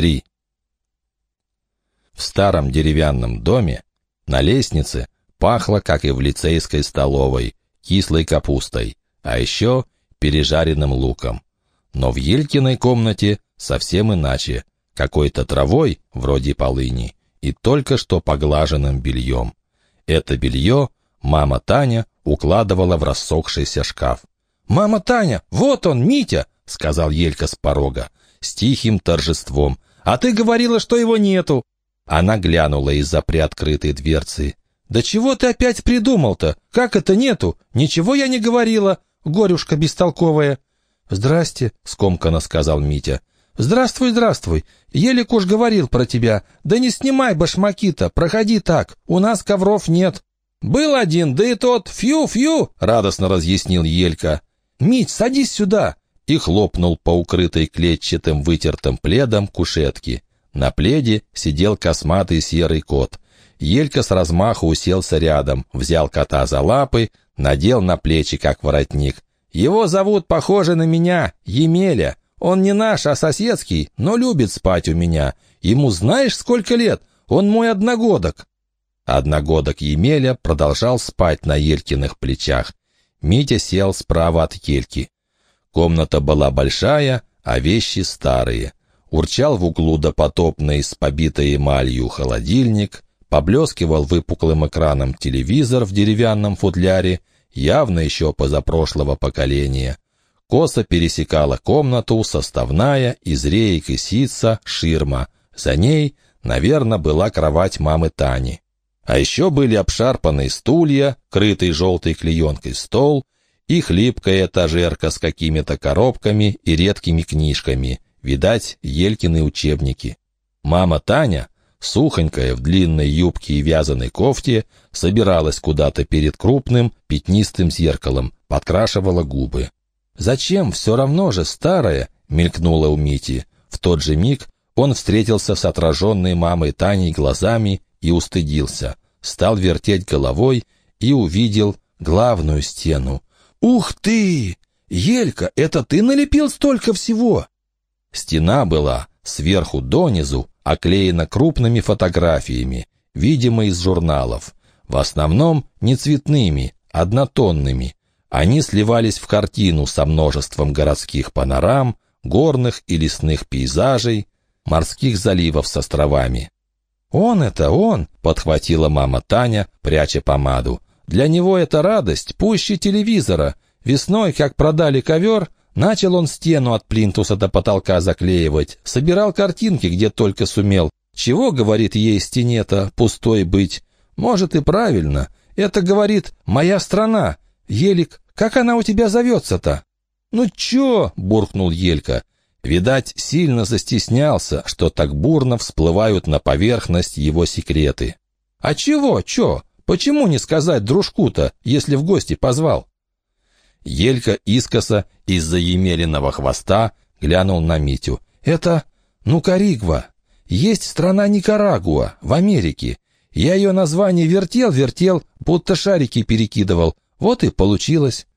3. В старом деревянном доме на лестнице пахло, как и в лицейской столовой, кислой капустой, а еще пережаренным луком. Но в Елькиной комнате совсем иначе, какой-то травой, вроде полыни, и только что поглаженным бельем. Это белье мама Таня укладывала в рассохшийся шкаф. «Мама Таня, вот он, Митя!» — сказал Елька с порога, с тихим торжеством. «А ты говорила, что его нету!» Она глянула из-за приоткрытой дверцы. «Да чего ты опять придумал-то? Как это нету? Ничего я не говорила, горюшка бестолковая!» «Здрасте», — скомканно сказал Митя. «Здравствуй, здравствуй. Елик уж говорил про тебя. Да не снимай башмаки-то, проходи так. У нас ковров нет». «Был один, да и тот, фью-фью!» — радостно разъяснил Елька. «Мить, садись сюда!» И хлопнул по укрытой клетчатым вытертым пледом кушетки. На пледе сидел косматый серый кот. Елька с размаху уселся рядом, взял кота за лапы, надел на плечи, как воротник. «Его зовут, похоже на меня, Емеля. Он не наш, а соседский, но любит спать у меня. Ему знаешь, сколько лет? Он мой одногодок». Одногодок Емеля продолжал спать на Елькиных плечах. Митя сел справа от Ельки. Комната была большая, а вещи старые. Урчал в углу допотопный с побитой эмалью холодильник, поблескивал выпуклым экраном телевизор в деревянном футляре, явно еще позапрошлого поколения. Косо пересекала комнату составная из реек и ситца ширма. За ней, наверное, была кровать мамы Тани. А еще были обшарпанные стулья, крытый желтой клеенкой стол и хлипкая этажерка с какими-то коробками и редкими книжками. Видать, Елькины учебники. Мама Таня, сухонькая в длинной юбке и вязаной кофте, собиралась куда-то перед крупным пятнистым зеркалом, подкрашивала губы. «Зачем? Все равно же, старая!» — мелькнула у Мити. В тот же миг он встретился с отраженной мамой Таней глазами и устыдился. Стал вертеть головой и увидел главную стену. «Ух ты! Елька, это ты налепил столько всего?» Стена была сверху донизу оклеена крупными фотографиями, видимо, из журналов. В основном не цветными, однотонными. Они сливались в картину со множеством городских панорам, горных и лесных пейзажей, морских заливов с островами. «Он это он!» — подхватила мама Таня, пряча помаду. «Для него это радость, пуще телевизора. Весной, как продали ковер, начал он стену от плинтуса до потолка заклеивать, собирал картинки, где только сумел. Чего, говорит ей стене-то, пустой быть? Может и правильно. Это, говорит, моя страна. Елик, как она у тебя зовется-то?» «Ну чё?» — буркнул Елька. Видать, сильно застеснялся, что так бурно всплывают на поверхность его секреты. «А чего, чё? Почему не сказать дружку-то, если в гости позвал?» Елька искоса из-за емеленного хвоста глянул на Митю. «Это Нукаригва. Есть страна Никарагуа в Америке. Я ее название вертел-вертел, будто шарики перекидывал. Вот и получилось».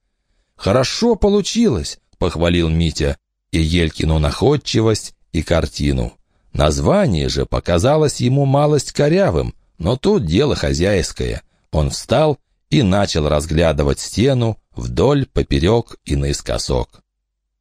«Хорошо получилось», — похвалил Митя и Елькину находчивость, и картину. Название же показалось ему малость корявым, но тут дело хозяйское. Он встал и начал разглядывать стену вдоль, поперек и наискосок.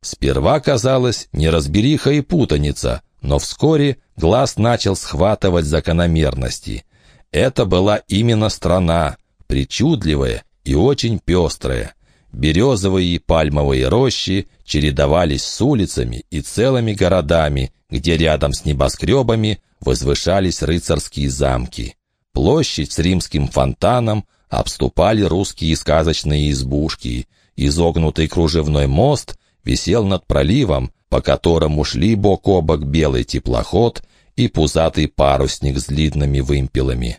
Сперва казалось неразбериха и путаница, но вскоре глаз начал схватывать закономерности. Это была именно страна, причудливая и очень пестрая. Березовые и пальмовые рощи чередовались с улицами и целыми городами, где рядом с небоскребами возвышались рыцарские замки. Площадь с римским фонтаном обступали русские сказочные избушки. Изогнутый кружевной мост висел над проливом, по которому шли бок о бок белый теплоход и пузатый парусник с длинными вымпелами.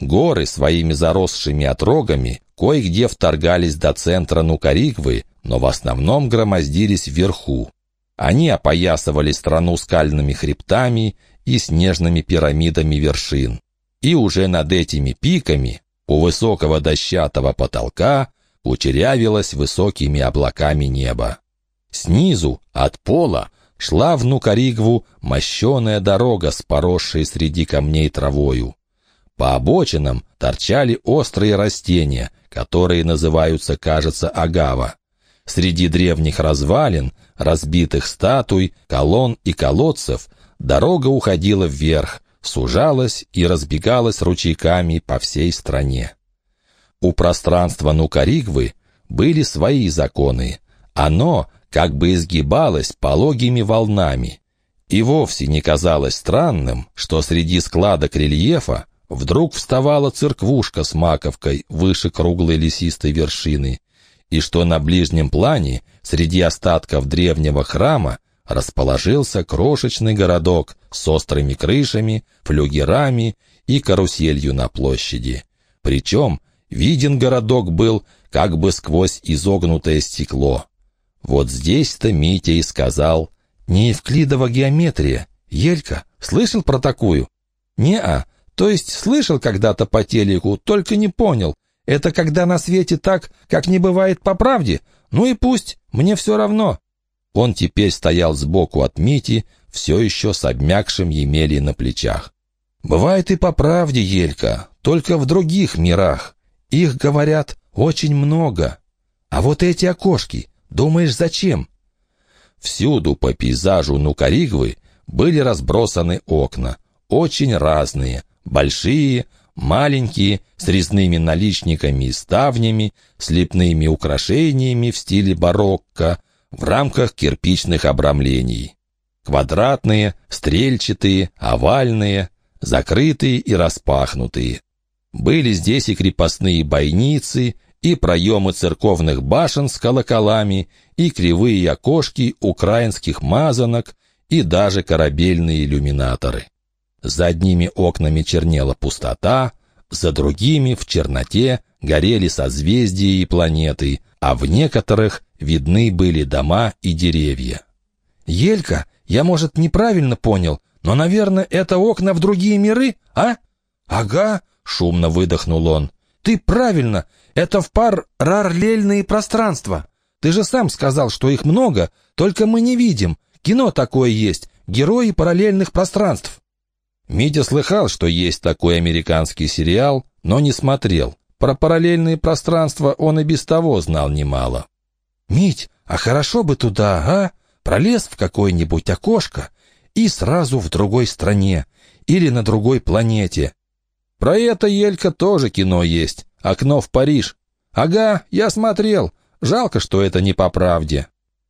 Горы своими заросшими отрогами кое-где вторгались до центра Нукаригвы, но в основном громоздились вверху. Они опоясывали страну скальными хребтами и снежными пирамидами вершин. И уже над этими пиками, у высокого дощатого потолка, кучерявилось высокими облаками небо. Снизу, от пола, шла в Нукаригву мощеная дорога с поросшей среди камней травою. По обочинам торчали острые растения, которые называются, кажется, агава. Среди древних развалин, разбитых статуй, колонн и колодцев дорога уходила вверх, сужалась и разбегалась ручейками по всей стране. У пространства Нукаригвы были свои законы. Оно как бы изгибалось пологими волнами. И вовсе не казалось странным, что среди складок рельефа вдруг вставала церквушка с маковкой выше круглой лесистой вершины, и что на ближнем плане, среди остатков древнего храма, расположился крошечный городок с острыми крышами, флюгерами и каруселью на площади. Причем виден городок был как бы сквозь изогнутое стекло. Вот здесь-то Митя и сказал, «Не евклидова геометрия. Елька, слышал про такую?» «Не-а, то есть слышал когда-то по телеку, только не понял. Это когда на свете так, как не бывает по правде? Ну и пусть, мне все равно». Он теперь стоял сбоку от Мити, все еще с обмякшим Емелей на плечах. «Бывает и по правде, Елька, только в других мирах. Их, говорят, очень много. А вот эти окошки, думаешь, зачем?» Всюду по пейзажу Нукаригвы были разбросаны окна, очень разные, большие, маленькие, с резными наличниками и ставнями, с лепными украшениями в стиле барокко, в рамках кирпичных обрамлений. Квадратные, стрельчатые, овальные, закрытые и распахнутые. Были здесь и крепостные бойницы, и проемы церковных башен с колоколами, и кривые окошки украинских мазанок, и даже корабельные иллюминаторы. За одними окнами чернела пустота, за другими в черноте горели созвездия и планеты, а в некоторых видны были дома и деревья. «Елька, я, может, неправильно понял, но, наверное, это окна в другие миры, а?» «Ага», — шумно выдохнул он. «Ты правильно, это в пар рарлельные пространства. Ты же сам сказал, что их много, только мы не видим. Кино такое есть, герои параллельных пространств». Митя слыхал, что есть такой американский сериал, но не смотрел. Про параллельные пространства он и без того знал немало. «Мить, а хорошо бы туда, а? Пролез в какое-нибудь окошко и сразу в другой стране или на другой планете. Про это, Елька, тоже кино есть. «Окно в Париж». «Ага, я смотрел. Жалко, что это не по правде.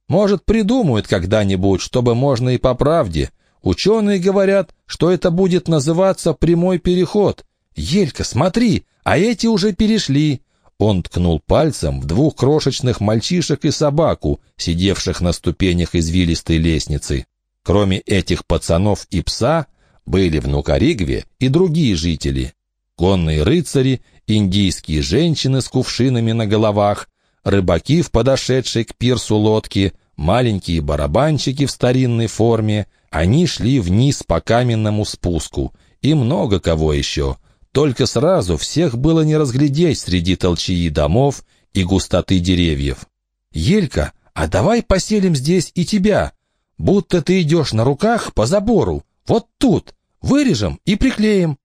Может, придумают когда-нибудь, чтобы можно и по правде. Ученые говорят, что это будет называться прямой переход. Елька, смотри, а эти уже перешли». Он ткнул пальцем в двух крошечных мальчишек и собаку, сидевших на ступенях извилистой лестницы. Кроме этих пацанов и пса, были в Нукаригве и другие жители. Конные рыцари индийские женщины с кувшинами на головах, рыбаки в подошедшей к пирсу лодке, маленькие барабанщики в старинной форме, они шли вниз по каменному спуску, и много кого еще. Только сразу всех было не разглядеть среди толчии домов и густоты деревьев. «Елька, а давай поселим здесь и тебя, будто ты идешь на руках по забору, вот тут, вырежем и приклеим».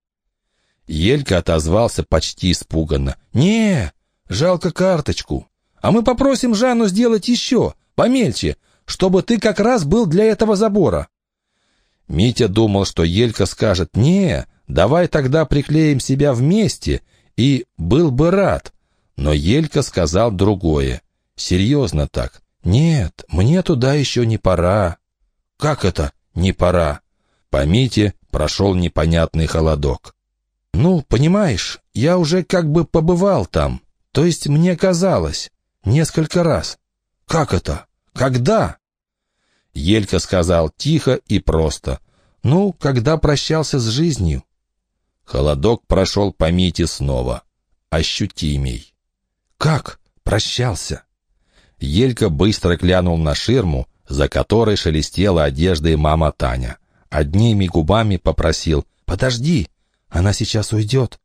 Елька отозвался почти испуганно. «Не, жалко карточку. А мы попросим Жанну сделать еще, помельче, чтобы ты как раз был для этого забора». Митя думал, что Елька скажет «Не, давай тогда приклеим себя вместе», и был бы рад. Но Елька сказал другое. Серьезно так. «Нет, мне туда еще не пора». «Как это не пора?» По Мите прошел непонятный холодок. «Ну, понимаешь, я уже как бы побывал там. То есть мне казалось. Несколько раз. Как это? Когда?» Елька сказал тихо и просто. «Ну, когда прощался с жизнью». Холодок прошел по Мите снова. Ощутимей. «Как? Прощался?» Елька быстро глянул на ширму, за которой шелестела одеждой мама Таня. Одними губами попросил «Подожди, она сейчас уйдет.